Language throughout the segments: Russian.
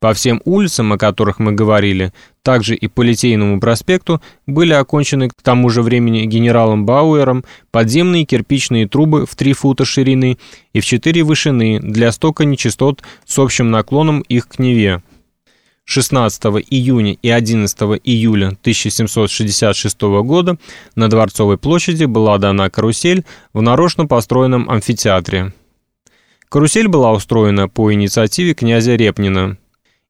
По всем улицам, о которых мы говорили, также и по Литейному проспекту, были окончены к тому же времени генералом Бауэром подземные кирпичные трубы в 3 фута ширины и в 4 вышины для стока нечистот с общим наклоном их к Неве. 16 июня и 11 июля 1766 года на Дворцовой площади была дана карусель в нарочно построенном амфитеатре. Карусель была устроена по инициативе князя Репнина.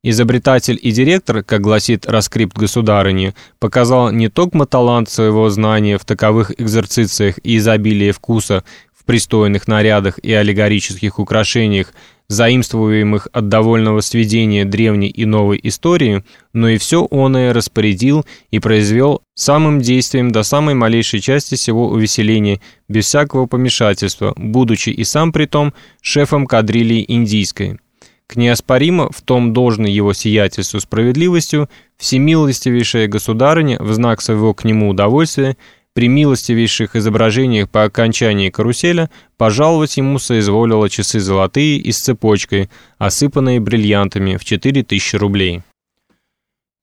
Изобретатель и директор, как гласит раскрипт государыни, показал не только талант своего знания в таковых экзерцициях и изобилие вкуса в пристойных нарядах и аллегорических украшениях, заимствуемых от довольного сведения древней и новой истории, но и все оное распорядил и произвел самым действием до самой малейшей части всего увеселения, без всякого помешательства, будучи и сам при том шефом кадрилии индийской к неоспоримо в том должной его сиятельству справедливостью, всемилостивейшая государыня в знак своего к нему удовольствия при милостивейших изображениях по окончании каруселя пожаловать ему соизволила часы золотые и с цепочкой, осыпанные бриллиантами в 4000 рублей.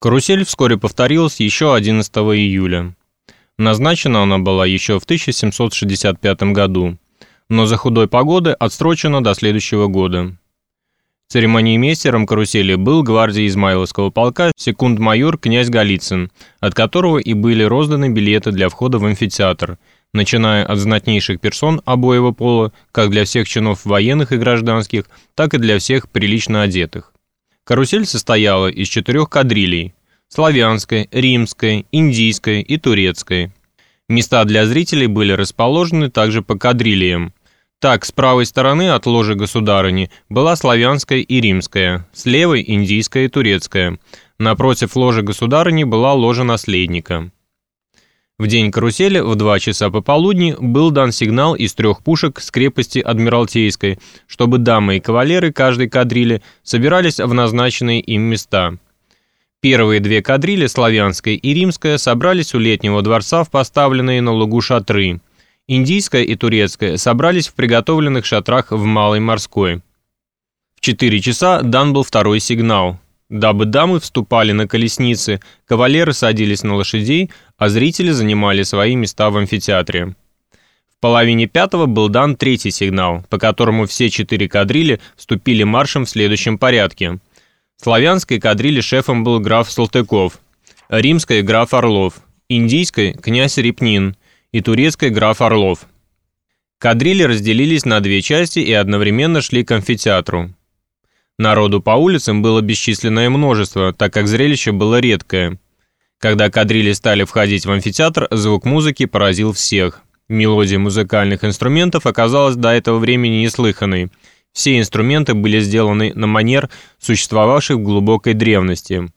Карусель вскоре повторилась еще 11 июля. Назначена она была еще в 1765 году, но за худой погоды отсрочена до следующего года. Церемониймейстером карусели был гвардии Измайловского полка секунд-майор князь Голицын, от которого и были розданы билеты для входа в амфитеатр, начиная от знатнейших персон обоего пола, как для всех чинов военных и гражданских, так и для всех прилично одетых. Карусель состояла из четырех кадрилей – славянской, римской, индийской и турецкой. Места для зрителей были расположены также по кадрилиям – так, с правой стороны от ложи государыни была славянская и римская, с левой – индийская и турецкая. Напротив ложи государыни была ложа наследника. В день карусели в два часа пополудни был дан сигнал из трех пушек с крепости Адмиралтейской, чтобы дамы и кавалеры каждой кадрили собирались в назначенные им места. Первые две кадрили, славянская и римская, собрались у летнего дворца в поставленные на лугу шатры – Индийская и турецкая собрались в приготовленных шатрах в Малой Морской. В 4 часа дан был второй сигнал. Дабы дамы вступали на колесницы, кавалеры садились на лошадей, а зрители занимали свои места в амфитеатре. В половине пятого был дан третий сигнал, по которому все четыре кадрили вступили маршем в следующем порядке. Славянской кадрили шефом был граф Салтыков, римской – граф Орлов, индийской – князь Репнин – и турецкой граф Орлов. Кадрили разделились на две части и одновременно шли к амфитеатру. Народу по улицам было бесчисленное множество, так как зрелище было редкое. Когда кадрили стали входить в амфитеатр, звук музыки поразил всех. Мелодия музыкальных инструментов оказалась до этого времени неслыханной. Все инструменты были сделаны на манер, существовавших в глубокой древности.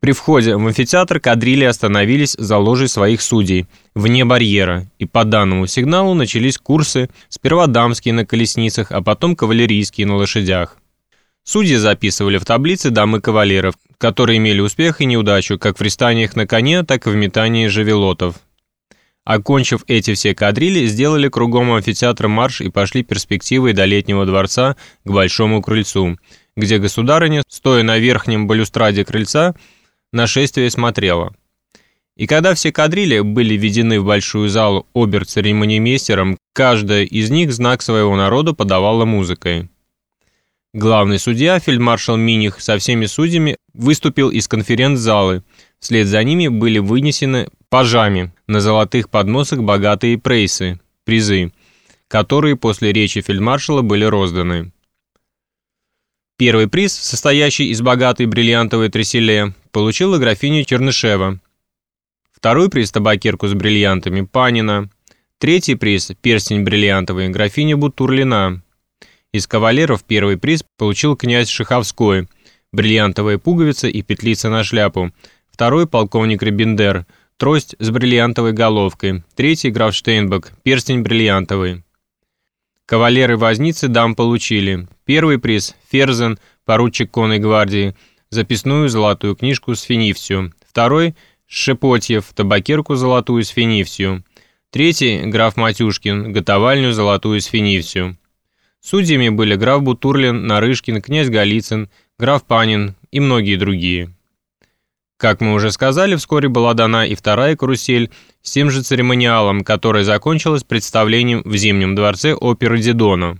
При входе в амфитеатр кадрили остановились за ложей своих судей, вне барьера, и по данному сигналу начались курсы, сперва дамские на колесницах, а потом кавалерийские на лошадях. Судьи записывали в таблицы дамы кавалеров, которые имели успех и неудачу как в пристаниях на коне, так и в метании жавелотов. Окончив эти все кадрили, сделали кругом амфитеатра марш и пошли перспективой до летнего дворца к большому крыльцу, где государыня, стоя на верхнем балюстраде крыльца, нашествие смотрело. И когда все кадрили были введены в большую залу обер-церемонимейстером, каждая из них знак своего народа подавала музыкой. Главный судья, фельдмаршал Миних, со всеми судьями выступил из конференц-залы. Вслед за ними были вынесены пажами на золотых подносах богатые прейсы, призы, которые после речи фельдмаршала были розданы. Первый приз, состоящий из богатой бриллиантовой треселе, получила графиня Чернышева. Второй приз – табакерку с бриллиантами – Панина. Третий приз – перстень бриллиантовый – графиня Бутурлина. Из кавалеров первый приз получил князь Шиховской – бриллиантовая пуговица и петлица на шляпу. Второй – полковник Рибендер – трость с бриллиантовой головкой. Третий – граф Штейнбек – перстень бриллиантовый. Кавалеры-возницы дам получили. Первый приз – Ферзен, поручик конной гвардии, записную золотую книжку с финифсию. Второй – Шепотьев, табакерку золотую с финифсию. Третий – граф Матюшкин, готовальню золотую с финифсию. Судьями были граф Бутурлин, Нарышкин, князь Голицын, граф Панин и многие другие. Как мы уже сказали, вскоре была дана и вторая карусель с тем же церемониалом, которая закончилась представлением в Зимнем дворце оперы Дидона.